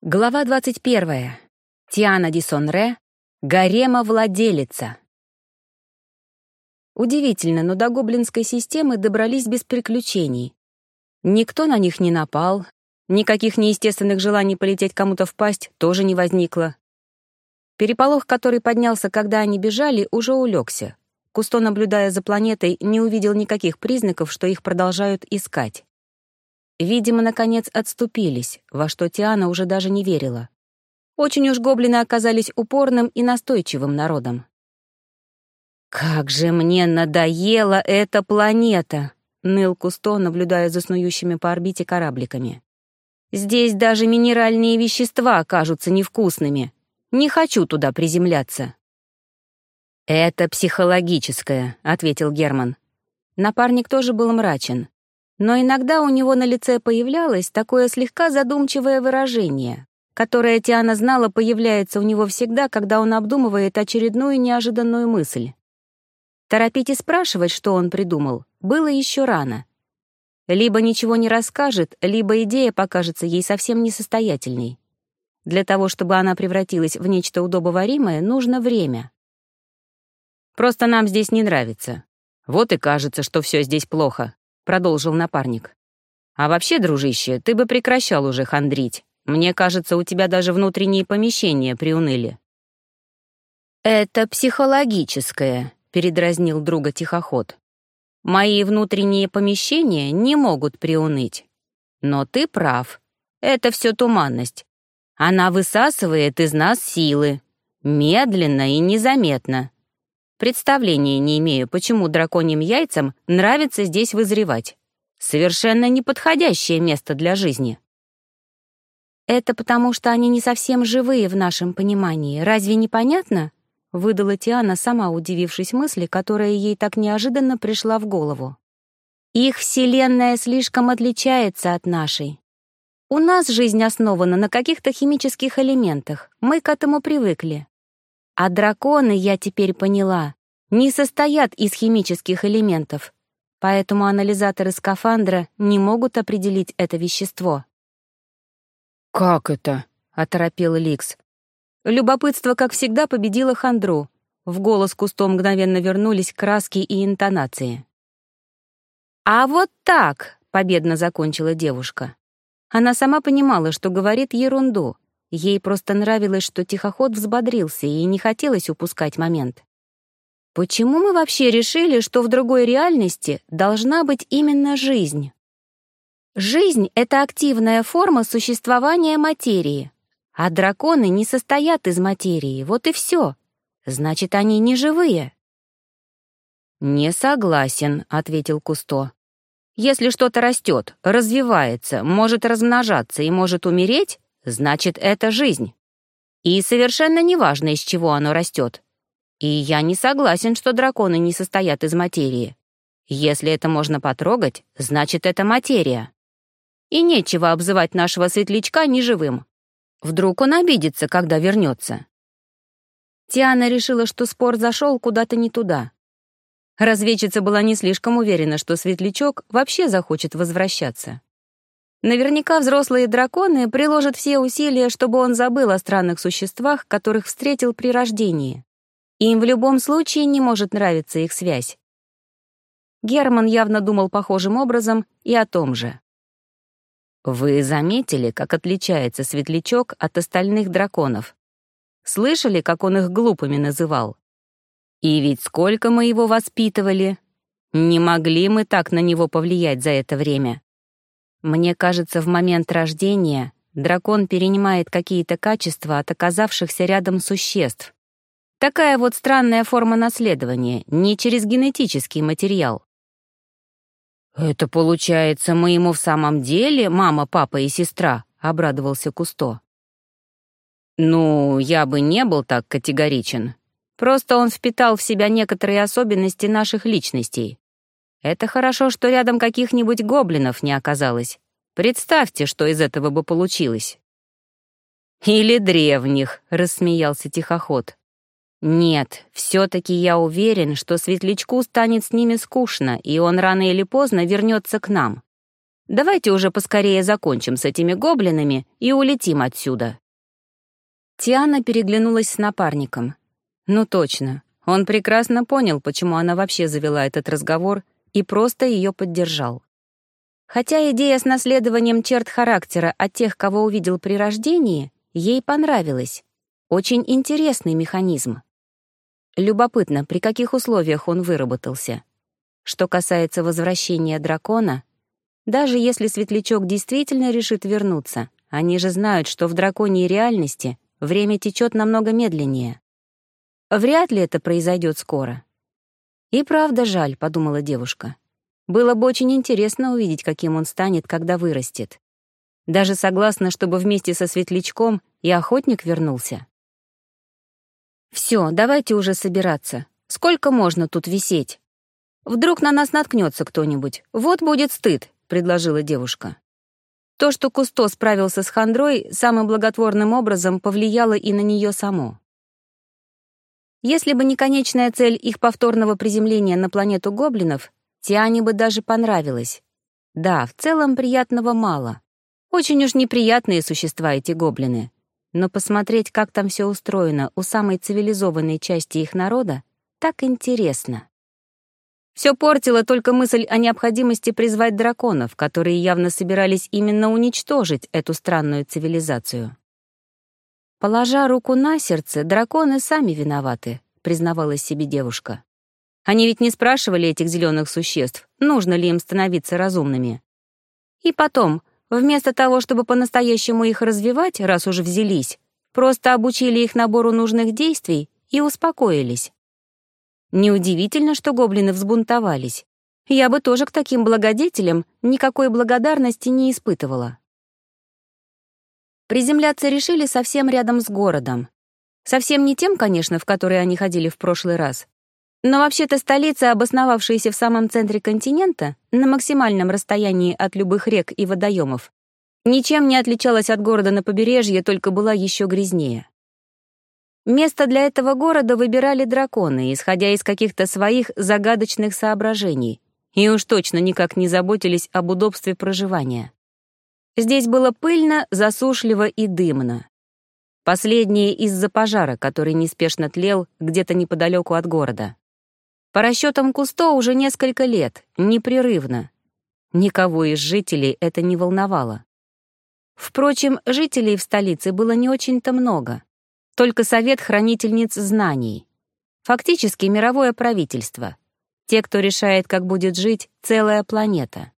Глава 21. Тиана Дисонре. Гарема-владелица. Удивительно, но до гоблинской системы добрались без приключений. Никто на них не напал, никаких неестественных желаний полететь кому-то в пасть тоже не возникло. Переполох, который поднялся, когда они бежали, уже улегся. Кусто, наблюдая за планетой, не увидел никаких признаков, что их продолжают искать. Видимо, наконец отступились, во что Тиана уже даже не верила. Очень уж гоблины оказались упорным и настойчивым народом. «Как же мне надоела эта планета!» — ныл Кусто, наблюдая за снующими по орбите корабликами. «Здесь даже минеральные вещества кажутся невкусными. Не хочу туда приземляться». «Это психологическое», — ответил Герман. Напарник тоже был мрачен но иногда у него на лице появлялось такое слегка задумчивое выражение, которое Тиана знала появляется у него всегда, когда он обдумывает очередную неожиданную мысль. Торопить и спрашивать, что он придумал, было еще рано. Либо ничего не расскажет, либо идея покажется ей совсем несостоятельной. Для того, чтобы она превратилась в нечто удобоваримое, нужно время. «Просто нам здесь не нравится. Вот и кажется, что все здесь плохо», продолжил напарник. «А вообще, дружище, ты бы прекращал уже хандрить. Мне кажется, у тебя даже внутренние помещения приуныли». «Это психологическое», — передразнил друга тихоход. «Мои внутренние помещения не могут приуныть. Но ты прав. Это все туманность. Она высасывает из нас силы. Медленно и незаметно. Представления не имею, почему драконьим яйцам нравится здесь вызревать. Совершенно неподходящее место для жизни. «Это потому, что они не совсем живые в нашем понимании. Разве не понятно?» — выдала Тиана, сама удивившись мысли, которая ей так неожиданно пришла в голову. «Их вселенная слишком отличается от нашей. У нас жизнь основана на каких-то химических элементах, мы к этому привыкли. А драконы, я теперь поняла, не состоят из химических элементов, поэтому анализаторы скафандра не могут определить это вещество. «Как это?» — оторопел Ликс. Любопытство, как всегда, победило хандру. В голос Кусто мгновенно вернулись краски и интонации. «А вот так!» — победно закончила девушка. Она сама понимала, что говорит ерунду, Ей просто нравилось, что тихоход взбодрился, и не хотелось упускать момент. Почему мы вообще решили, что в другой реальности должна быть именно жизнь? Жизнь — это активная форма существования материи, а драконы не состоят из материи, вот и все. Значит, они не живые. «Не согласен», — ответил Кусто. «Если что-то растет, развивается, может размножаться и может умереть, значит, это жизнь. И совершенно неважно, из чего оно растет. И я не согласен, что драконы не состоят из материи. Если это можно потрогать, значит, это материя. И нечего обзывать нашего светлячка неживым. Вдруг он обидится, когда вернется. Тиана решила, что спор зашел куда-то не туда. Разведчица была не слишком уверена, что светлячок вообще захочет возвращаться. Наверняка взрослые драконы приложат все усилия, чтобы он забыл о странных существах, которых встретил при рождении. Им в любом случае не может нравиться их связь. Герман явно думал похожим образом и о том же. «Вы заметили, как отличается светлячок от остальных драконов? Слышали, как он их глупыми называл? И ведь сколько мы его воспитывали? Не могли мы так на него повлиять за это время. Мне кажется, в момент рождения дракон перенимает какие-то качества от оказавшихся рядом существ. Такая вот странная форма наследования, не через генетический материал. «Это получается, мы ему в самом деле мама, папа и сестра», — обрадовался Кусто. «Ну, я бы не был так категоричен. Просто он впитал в себя некоторые особенности наших личностей. Это хорошо, что рядом каких-нибудь гоблинов не оказалось. Представьте, что из этого бы получилось. «Или древних», — рассмеялся тихоход. «Нет, все-таки я уверен, что светлячку станет с ними скучно, и он рано или поздно вернется к нам. Давайте уже поскорее закончим с этими гоблинами и улетим отсюда». Тиана переглянулась с напарником. Ну точно, он прекрасно понял, почему она вообще завела этот разговор и просто ее поддержал. Хотя идея с наследованием черт характера от тех, кого увидел при рождении, ей понравилась. Очень интересный механизм. Любопытно, при каких условиях он выработался. Что касается возвращения дракона, даже если светлячок действительно решит вернуться, они же знают, что в драконьей реальности время течет намного медленнее. Вряд ли это произойдет скоро. И правда жаль, подумала девушка. Было бы очень интересно увидеть, каким он станет, когда вырастет. Даже согласна, чтобы вместе со светлячком и охотник вернулся. Все, давайте уже собираться. Сколько можно тут висеть? Вдруг на нас наткнется кто-нибудь. Вот будет стыд, предложила девушка. То, что Кусто справился с хандрой, самым благотворным образом повлияло и на нее само. Если бы не конечная цель их повторного приземления на планету гоблинов, Тиане бы даже понравилось. Да, в целом приятного мало. Очень уж неприятные существа эти гоблины. Но посмотреть, как там все устроено у самой цивилизованной части их народа, так интересно. Все портило только мысль о необходимости призвать драконов, которые явно собирались именно уничтожить эту странную цивилизацию. Положа руку на сердце, драконы сами виноваты, признавалась себе девушка. Они ведь не спрашивали этих зеленых существ, нужно ли им становиться разумными. И потом, вместо того, чтобы по-настоящему их развивать, раз уже взялись, просто обучили их набору нужных действий и успокоились. Неудивительно, что гоблины взбунтовались. Я бы тоже к таким благодетелям никакой благодарности не испытывала. Приземляться решили совсем рядом с городом. Совсем не тем, конечно, в который они ходили в прошлый раз. Но вообще-то столица, обосновавшаяся в самом центре континента, на максимальном расстоянии от любых рек и водоемов, ничем не отличалась от города на побережье, только была еще грязнее. Место для этого города выбирали драконы, исходя из каких-то своих загадочных соображений, и уж точно никак не заботились об удобстве проживания. Здесь было пыльно, засушливо и дымно. Последнее из-за пожара, который неспешно тлел где-то неподалеку от города. По расчетам Кусто уже несколько лет, непрерывно. Никого из жителей это не волновало. Впрочем, жителей в столице было не очень-то много — только совет хранительниц знаний. Фактически мировое правительство. Те, кто решает, как будет жить целая планета.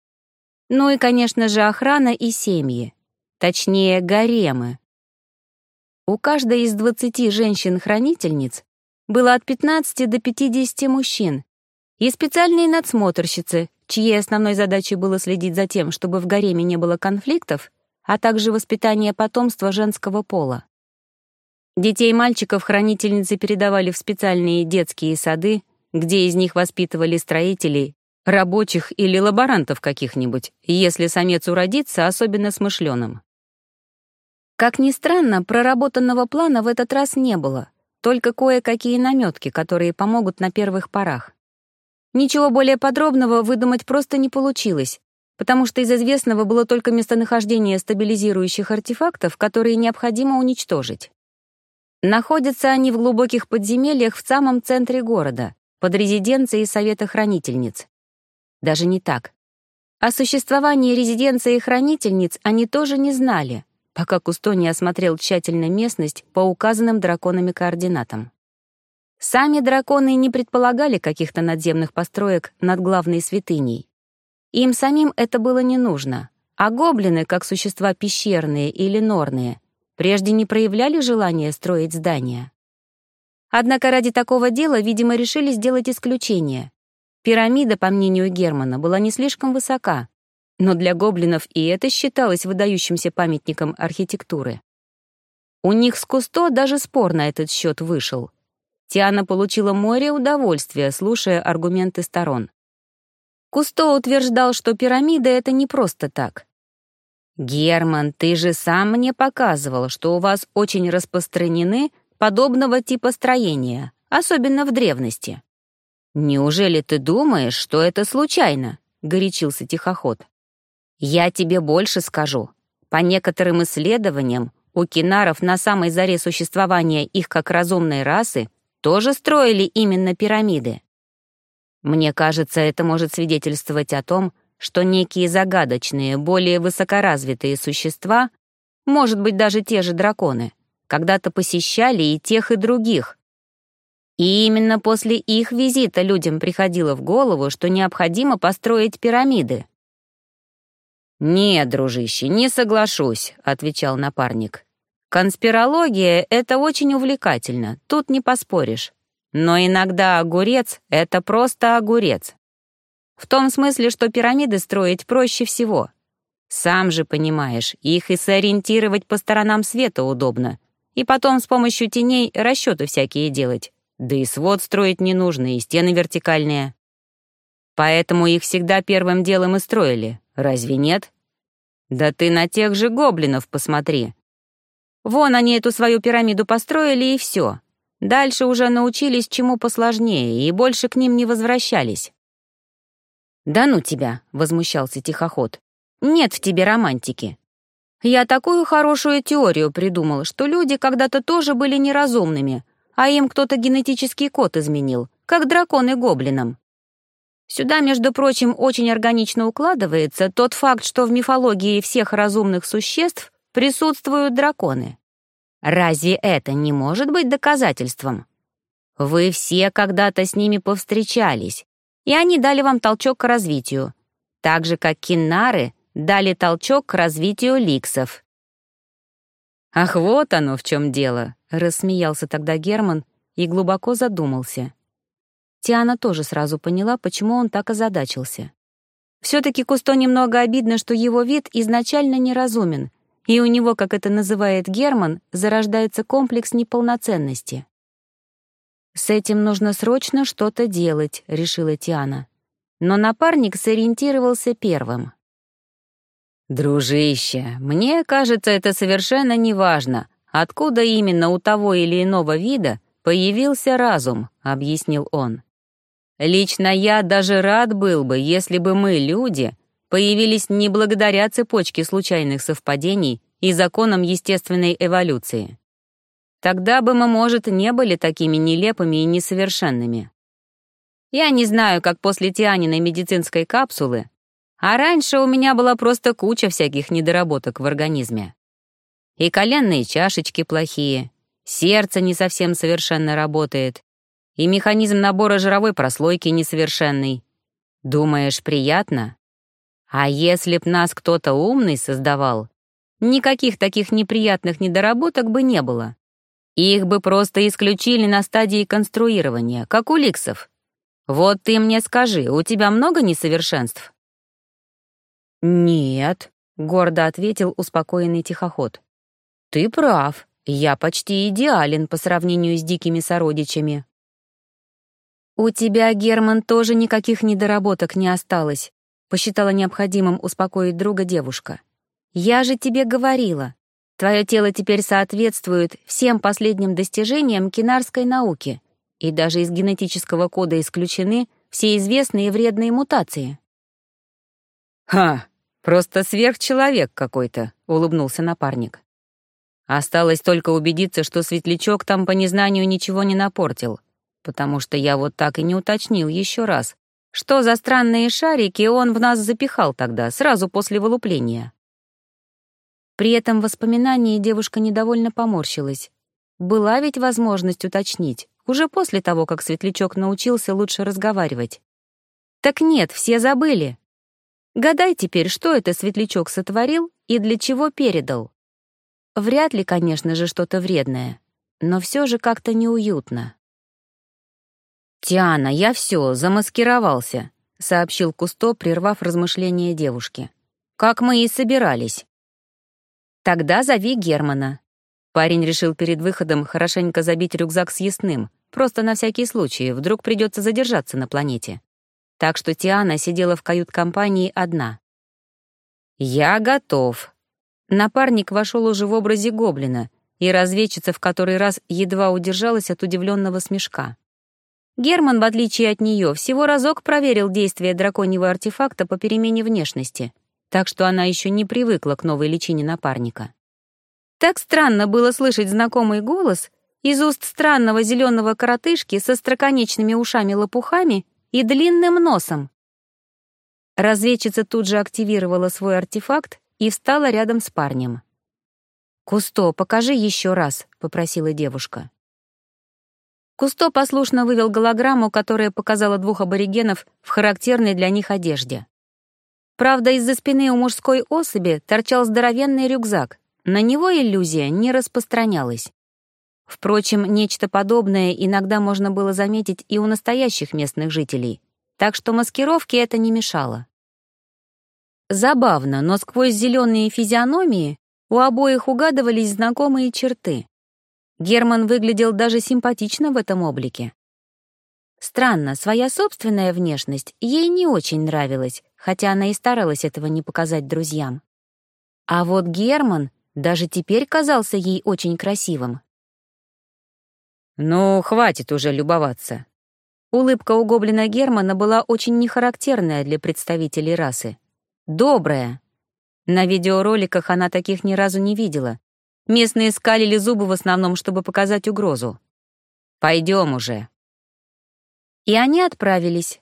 Ну и, конечно же, охрана и семьи. Точнее, гаремы. У каждой из 20 женщин-хранительниц было от 15 до 50 мужчин и специальные надсмотрщицы, чьей основной задачей было следить за тем, чтобы в гареме не было конфликтов, а также воспитание потомства женского пола. Детей мальчиков хранительницы передавали в специальные детские сады, где из них воспитывали строителей, рабочих или лаборантов каких-нибудь, если самец уродится, особенно смышленым. Как ни странно, проработанного плана в этот раз не было, только кое-какие наметки, которые помогут на первых порах. Ничего более подробного выдумать просто не получилось, потому что из известного было только местонахождение стабилизирующих артефактов, которые необходимо уничтожить. Находятся они в глубоких подземельях в самом центре города, под резиденцией Совета Хранительниц. Даже не так. О существовании резиденции Хранительниц они тоже не знали, пока Кусто не осмотрел тщательно местность по указанным драконами координатам. Сами драконы не предполагали каких-то надземных построек над главной святыней. Им самим это было не нужно, а гоблины, как существа пещерные или норные, прежде не проявляли желания строить здания. Однако ради такого дела, видимо, решили сделать исключение. Пирамида, по мнению Германа, была не слишком высока, но для гоблинов и это считалось выдающимся памятником архитектуры. У них с Кусто даже спор на этот счет вышел. Тиана получила море удовольствия, слушая аргументы сторон. Кусто утверждал, что пирамида — это не просто так. «Герман, ты же сам мне показывал, что у вас очень распространены подобного типа строения, особенно в древности». «Неужели ты думаешь, что это случайно?» — горячился тихоход. Я тебе больше скажу. По некоторым исследованиям, у кинаров на самой заре существования их как разумной расы тоже строили именно пирамиды. Мне кажется, это может свидетельствовать о том, что некие загадочные, более высокоразвитые существа, может быть, даже те же драконы, когда-то посещали и тех, и других. И именно после их визита людям приходило в голову, что необходимо построить пирамиды. «Нет, дружище, не соглашусь», — отвечал напарник. «Конспирология — это очень увлекательно, тут не поспоришь. Но иногда огурец — это просто огурец. В том смысле, что пирамиды строить проще всего. Сам же понимаешь, их и сориентировать по сторонам света удобно. И потом с помощью теней расчеты всякие делать. Да и свод строить не нужно, и стены вертикальные. Поэтому их всегда первым делом и строили, Разве нет? Да ты на тех же гоблинов посмотри. Вон они эту свою пирамиду построили, и все. Дальше уже научились чему посложнее, и больше к ним не возвращались. «Да ну тебя!» — возмущался тихоход. «Нет в тебе романтики. Я такую хорошую теорию придумал, что люди когда-то тоже были неразумными, а им кто-то генетический код изменил, как драконы гоблинам. Сюда, между прочим, очень органично укладывается тот факт, что в мифологии всех разумных существ присутствуют драконы. Разве это не может быть доказательством? Вы все когда-то с ними повстречались, и они дали вам толчок к развитию, так же, как киннары дали толчок к развитию ликсов. «Ах, вот оно в чем дело!» — рассмеялся тогда Герман и глубоко задумался. Тиана тоже сразу поняла, почему он так озадачился. Все-таки Кусто немного обидно, что его вид изначально неразумен, и у него, как это называет Герман, зарождается комплекс неполноценности. «С этим нужно срочно что-то делать», — решила Тиана. Но напарник сориентировался первым. «Дружище, мне кажется, это совершенно неважно, откуда именно у того или иного вида появился разум», — объяснил он. Лично я даже рад был бы, если бы мы, люди, появились не благодаря цепочке случайных совпадений и законам естественной эволюции. Тогда бы мы, может, не были такими нелепыми и несовершенными. Я не знаю, как после Тианиной медицинской капсулы, а раньше у меня была просто куча всяких недоработок в организме. И коленные чашечки плохие, сердце не совсем совершенно работает, и механизм набора жировой прослойки несовершенный. Думаешь, приятно? А если б нас кто-то умный создавал, никаких таких неприятных недоработок бы не было. Их бы просто исключили на стадии конструирования, как у ликсов. Вот ты мне скажи, у тебя много несовершенств? «Нет», — гордо ответил успокоенный тихоход. «Ты прав, я почти идеален по сравнению с дикими сородичами». «У тебя, Герман, тоже никаких недоработок не осталось», посчитала необходимым успокоить друга девушка. «Я же тебе говорила. Твое тело теперь соответствует всем последним достижениям кинарской науки, и даже из генетического кода исключены все известные вредные мутации». «Ха, просто сверхчеловек какой-то», — улыбнулся напарник. Осталось только убедиться, что светлячок там по незнанию ничего не напортил потому что я вот так и не уточнил еще раз, что за странные шарики он в нас запихал тогда, сразу после вылупления. При этом воспоминании девушка недовольно поморщилась. Была ведь возможность уточнить, уже после того, как Светлячок научился лучше разговаривать. Так нет, все забыли. Гадай теперь, что это Светлячок сотворил и для чего передал. Вряд ли, конечно же, что-то вредное, но все же как-то неуютно. «Тиана, я все, замаскировался», — сообщил Кусто, прервав размышления девушки. «Как мы и собирались». «Тогда зови Германа». Парень решил перед выходом хорошенько забить рюкзак с ясным, просто на всякий случай, вдруг придется задержаться на планете. Так что Тиана сидела в кают-компании одна. «Я готов». Напарник вошел уже в образе гоблина, и разведчица в который раз едва удержалась от удивленного смешка. Герман, в отличие от нее, всего разок проверил действие драконьего артефакта по перемене внешности. так что она еще не привыкла к новой личине напарника. Так странно было слышать знакомый голос из уст странного зеленого коротышки со строконечными ушами-лопухами и длинным носом. Разведчица тут же активировала свой артефакт и встала рядом с парнем. «Кусто, покажи еще раз», — попросила девушка. Кусто послушно вывел голограмму, которая показала двух аборигенов в характерной для них одежде. Правда, из-за спины у мужской особи торчал здоровенный рюкзак. На него иллюзия не распространялась. Впрочем, нечто подобное иногда можно было заметить и у настоящих местных жителей, так что маскировке это не мешало. Забавно, но сквозь зеленые физиономии у обоих угадывались знакомые черты. Герман выглядел даже симпатично в этом облике. Странно, своя собственная внешность ей не очень нравилась, хотя она и старалась этого не показать друзьям. А вот Герман даже теперь казался ей очень красивым. «Ну, хватит уже любоваться». Улыбка у гоблина Германа была очень нехарактерная для представителей расы. Добрая. На видеороликах она таких ни разу не видела, Местные скалили зубы в основном, чтобы показать угрозу. «Пойдем уже». И они отправились.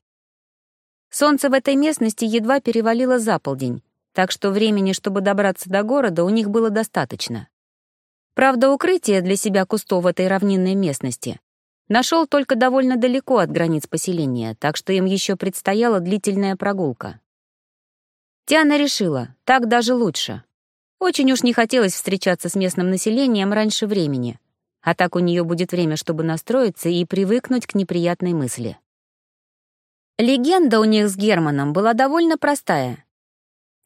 Солнце в этой местности едва перевалило за полдень, так что времени, чтобы добраться до города, у них было достаточно. Правда, укрытие для себя Кусто в этой равнинной местности нашел только довольно далеко от границ поселения, так что им еще предстояла длительная прогулка. Тиана решила, так даже лучше. Очень уж не хотелось встречаться с местным населением раньше времени, а так у нее будет время, чтобы настроиться и привыкнуть к неприятной мысли. Легенда у них с Германом была довольно простая.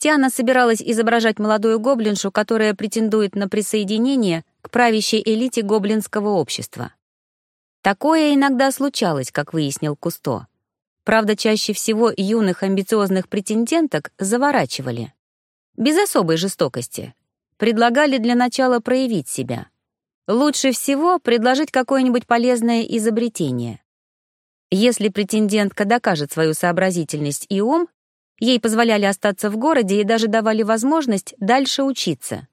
Тиана собиралась изображать молодую гоблиншу, которая претендует на присоединение к правящей элите гоблинского общества. Такое иногда случалось, как выяснил Кусто. Правда, чаще всего юных амбициозных претенденток заворачивали без особой жестокости. Предлагали для начала проявить себя. Лучше всего предложить какое-нибудь полезное изобретение. Если претендентка докажет свою сообразительность и ум, ей позволяли остаться в городе и даже давали возможность дальше учиться.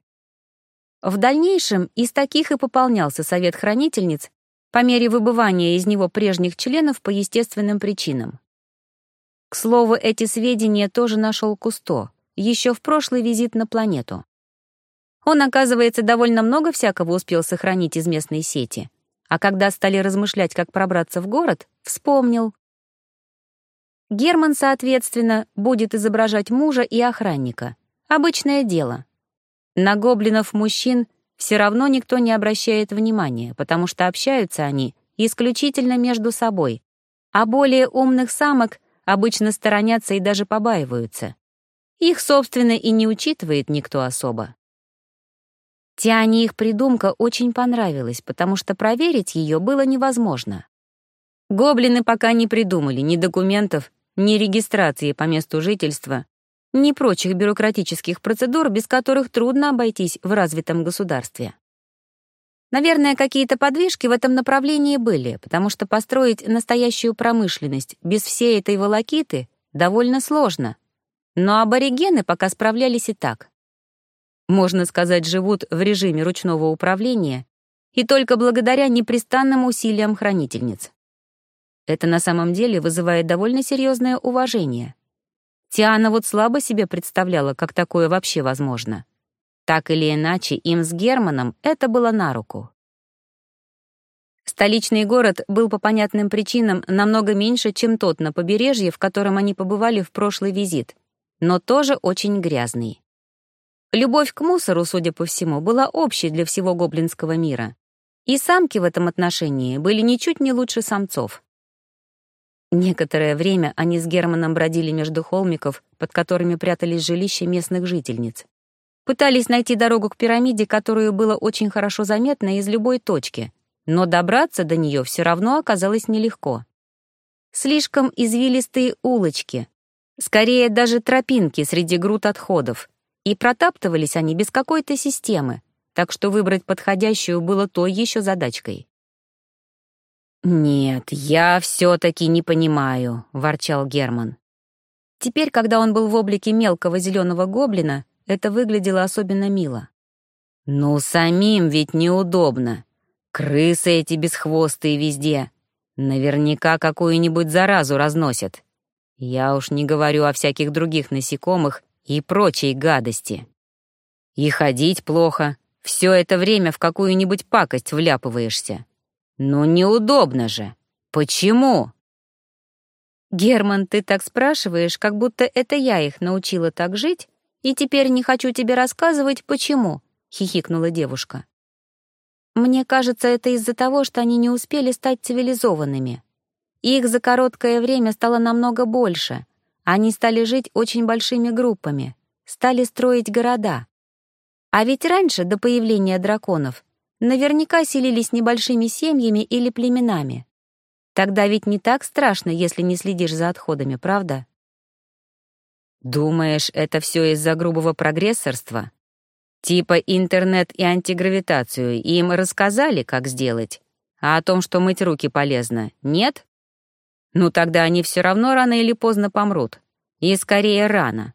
В дальнейшем из таких и пополнялся совет хранительниц по мере выбывания из него прежних членов по естественным причинам. К слову, эти сведения тоже нашел Кусто, еще в прошлый визит на планету. Он, оказывается, довольно много всякого успел сохранить из местной сети, а когда стали размышлять, как пробраться в город, вспомнил. Герман, соответственно, будет изображать мужа и охранника. Обычное дело. На гоблинов-мужчин все равно никто не обращает внимания, потому что общаются они исключительно между собой, а более умных самок обычно сторонятся и даже побаиваются. Их, собственно, и не учитывает никто особо. Тиане их придумка очень понравилась, потому что проверить ее было невозможно. Гоблины пока не придумали ни документов, ни регистрации по месту жительства, ни прочих бюрократических процедур, без которых трудно обойтись в развитом государстве. Наверное, какие-то подвижки в этом направлении были, потому что построить настоящую промышленность без всей этой волокиты довольно сложно, но аборигены пока справлялись и так. Можно сказать, живут в режиме ручного управления и только благодаря непрестанным усилиям хранительниц. Это на самом деле вызывает довольно серьезное уважение. Тиана вот слабо себе представляла, как такое вообще возможно. Так или иначе, им с Германом это было на руку. Столичный город был по понятным причинам намного меньше, чем тот на побережье, в котором они побывали в прошлый визит, но тоже очень грязный. Любовь к мусору, судя по всему, была общей для всего гоблинского мира. И самки в этом отношении были ничуть не лучше самцов. Некоторое время они с Германом бродили между холмиков, под которыми прятались жилища местных жительниц. Пытались найти дорогу к пирамиде, которую было очень хорошо заметно из любой точки, но добраться до нее все равно оказалось нелегко. Слишком извилистые улочки, скорее даже тропинки среди груд отходов, и протаптывались они без какой-то системы, так что выбрать подходящую было той еще задачкой. «Нет, я все-таки не понимаю», — ворчал Герман. Теперь, когда он был в облике мелкого зеленого гоблина, это выглядело особенно мило. «Ну, самим ведь неудобно. Крысы эти бесхвостые везде. Наверняка какую-нибудь заразу разносят. Я уж не говорю о всяких других насекомых и прочей гадости. И ходить плохо, все это время в какую-нибудь пакость вляпываешься. Ну, неудобно же. Почему?» «Герман, ты так спрашиваешь, как будто это я их научила так жить, и теперь не хочу тебе рассказывать, почему», — хихикнула девушка. «Мне кажется, это из-за того, что они не успели стать цивилизованными. Их за короткое время стало намного больше. Они стали жить очень большими группами, стали строить города. А ведь раньше, до появления драконов, наверняка селились небольшими семьями или племенами. Тогда ведь не так страшно, если не следишь за отходами, правда? Думаешь, это все из-за грубого прогрессорства? Типа интернет и антигравитацию им рассказали, как сделать, а о том, что мыть руки полезно, нет? Ну тогда они все равно рано или поздно помрут. И скорее рано.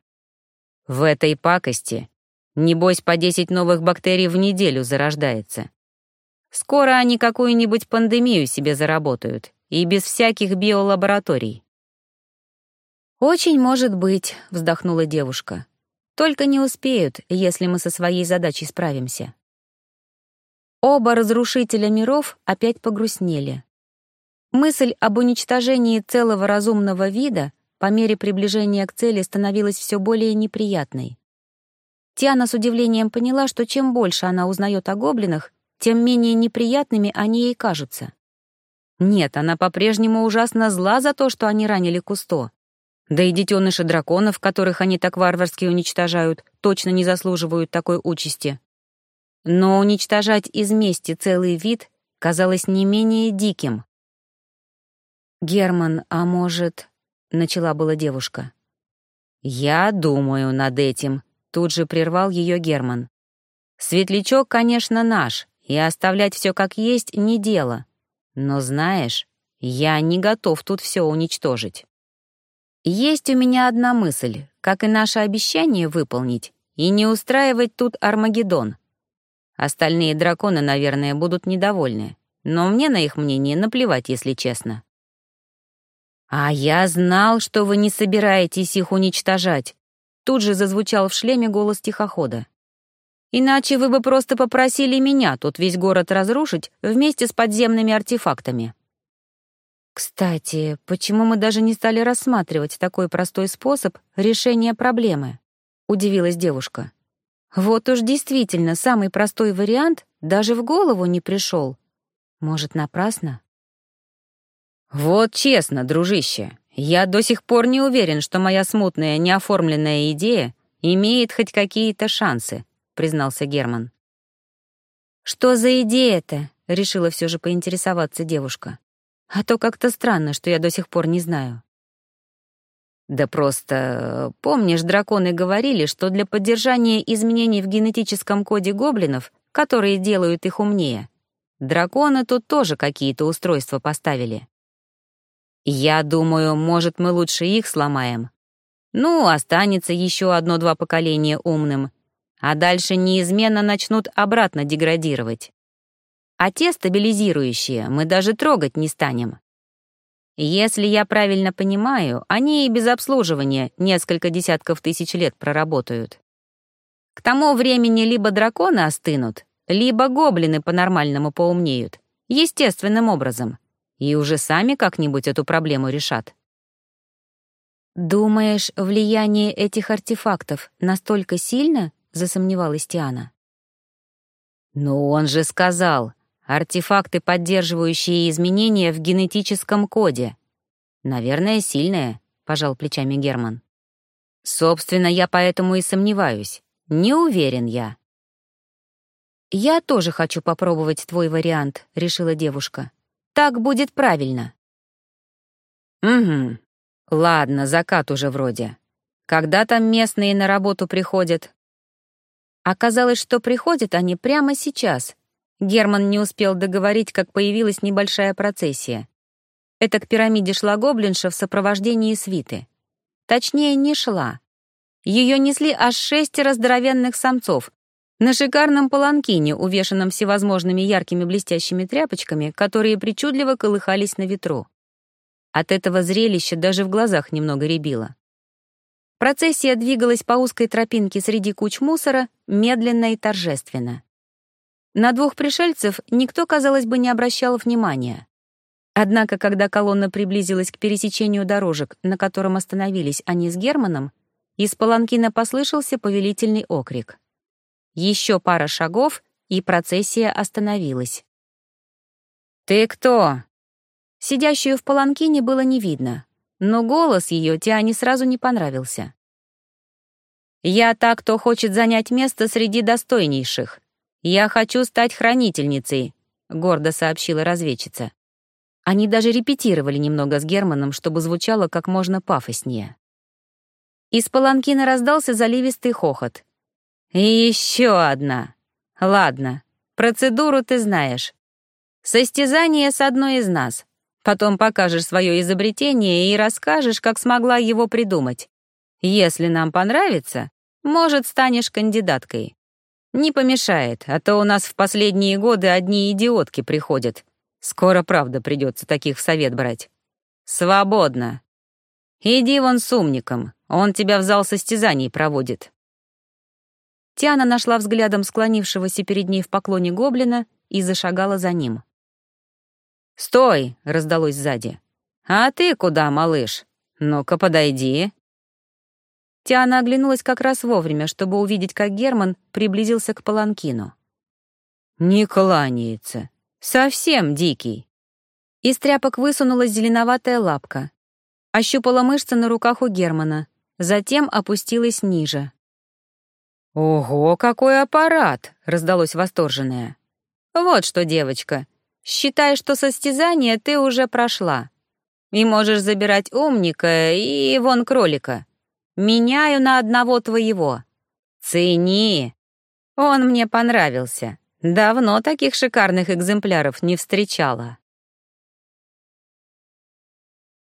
В этой пакости, небось, по 10 новых бактерий в неделю зарождается. Скоро они какую-нибудь пандемию себе заработают, и без всяких биолабораторий. «Очень может быть», — вздохнула девушка. «Только не успеют, если мы со своей задачей справимся». Оба разрушителя миров опять погрустнели. Мысль об уничтожении целого разумного вида по мере приближения к цели становилась все более неприятной. Тиана с удивлением поняла, что чем больше она узнает о гоблинах, тем менее неприятными они ей кажутся. Нет, она по-прежнему ужасно зла за то, что они ранили Кусто. Да и детеныши драконов, которых они так варварски уничтожают, точно не заслуживают такой участи. Но уничтожать из мести целый вид казалось не менее диким. «Герман, а может...» — начала была девушка. «Я думаю над этим», — тут же прервал ее Герман. «Светлячок, конечно, наш, и оставлять все как есть — не дело. Но знаешь, я не готов тут все уничтожить. Есть у меня одна мысль, как и наше обещание выполнить, и не устраивать тут Армагеддон. Остальные драконы, наверное, будут недовольны, но мне на их мнение наплевать, если честно. «А я знал, что вы не собираетесь их уничтожать», тут же зазвучал в шлеме голос тихохода. Иначе вы бы просто попросили меня тут весь город разрушить вместе с подземными артефактами. Кстати, почему мы даже не стали рассматривать такой простой способ решения проблемы? Удивилась девушка. Вот уж действительно самый простой вариант даже в голову не пришел. Может, напрасно? Вот честно, дружище, я до сих пор не уверен, что моя смутная, неоформленная идея имеет хоть какие-то шансы, признался Герман. «Что за идея-то?» — решила все же поинтересоваться девушка. «А то как-то странно, что я до сих пор не знаю». «Да просто, помнишь, драконы говорили, что для поддержания изменений в генетическом коде гоблинов, которые делают их умнее, драконы тут тоже какие-то устройства поставили. Я думаю, может, мы лучше их сломаем. Ну, останется еще одно-два поколения умным, а дальше неизменно начнут обратно деградировать. А те стабилизирующие мы даже трогать не станем. Если я правильно понимаю, они и без обслуживания несколько десятков тысяч лет проработают. К тому времени либо драконы остынут, либо гоблины по-нормальному поумнеют, естественным образом, и уже сами как-нибудь эту проблему решат. «Думаешь, влияние этих артефактов настолько сильно, засомневалась Тиана. «Ну, он же сказал, артефакты, поддерживающие изменения в генетическом коде. Наверное, сильные», — пожал плечами Герман. «Собственно, я поэтому и сомневаюсь. Не уверен я». «Я тоже хочу попробовать твой вариант», — решила девушка. «Так будет правильно». «Угу. Ладно, закат уже вроде. Когда там местные на работу приходят, Оказалось, что приходят они прямо сейчас. Герман не успел договорить, как появилась небольшая процессия. Это к пирамиде шла гоблинша в сопровождении свиты. Точнее, не шла. Ее несли аж шестеро здоровенных самцов на шикарном паланкине, увешанном всевозможными яркими блестящими тряпочками, которые причудливо колыхались на ветру. От этого зрелища даже в глазах немного рябило. Процессия двигалась по узкой тропинке среди куч мусора, медленно и торжественно. На двух пришельцев никто, казалось бы, не обращал внимания. Однако, когда колонна приблизилась к пересечению дорожек, на котором остановились они с Германом, из паланкина послышался повелительный окрик. Еще пара шагов, и процессия остановилась. «Ты кто?» Сидящую в паланкине было не видно, но голос ее Тиане сразу не понравился. «Я та, кто хочет занять место среди достойнейших. Я хочу стать хранительницей», — гордо сообщила разведчица. Они даже репетировали немного с Германом, чтобы звучало как можно пафоснее. Из паланкина раздался заливистый хохот. «И еще одна. Ладно, процедуру ты знаешь. Состязание с одной из нас. Потом покажешь свое изобретение и расскажешь, как смогла его придумать. Если нам понравится, может, станешь кандидаткой. Не помешает, а то у нас в последние годы одни идиотки приходят. Скоро, правда, придется таких в совет брать. Свободно. Иди вон с умником, он тебя в зал состязаний проводит. Тиана нашла взглядом склонившегося перед ней в поклоне гоблина и зашагала за ним. «Стой!» — раздалось сзади. «А ты куда, малыш? Ну-ка, подойди». Тиана оглянулась как раз вовремя, чтобы увидеть, как Герман приблизился к паланкину. «Не кланяется. Совсем дикий». Из тряпок высунулась зеленоватая лапка. Ощупала мышцы на руках у Германа, затем опустилась ниже. «Ого, какой аппарат!» — раздалось восторженное. «Вот что, девочка, Считай, что состязание ты уже прошла. И можешь забирать умника и вон кролика. Меняю на одного твоего. Цени. Он мне понравился. Давно таких шикарных экземпляров не встречала.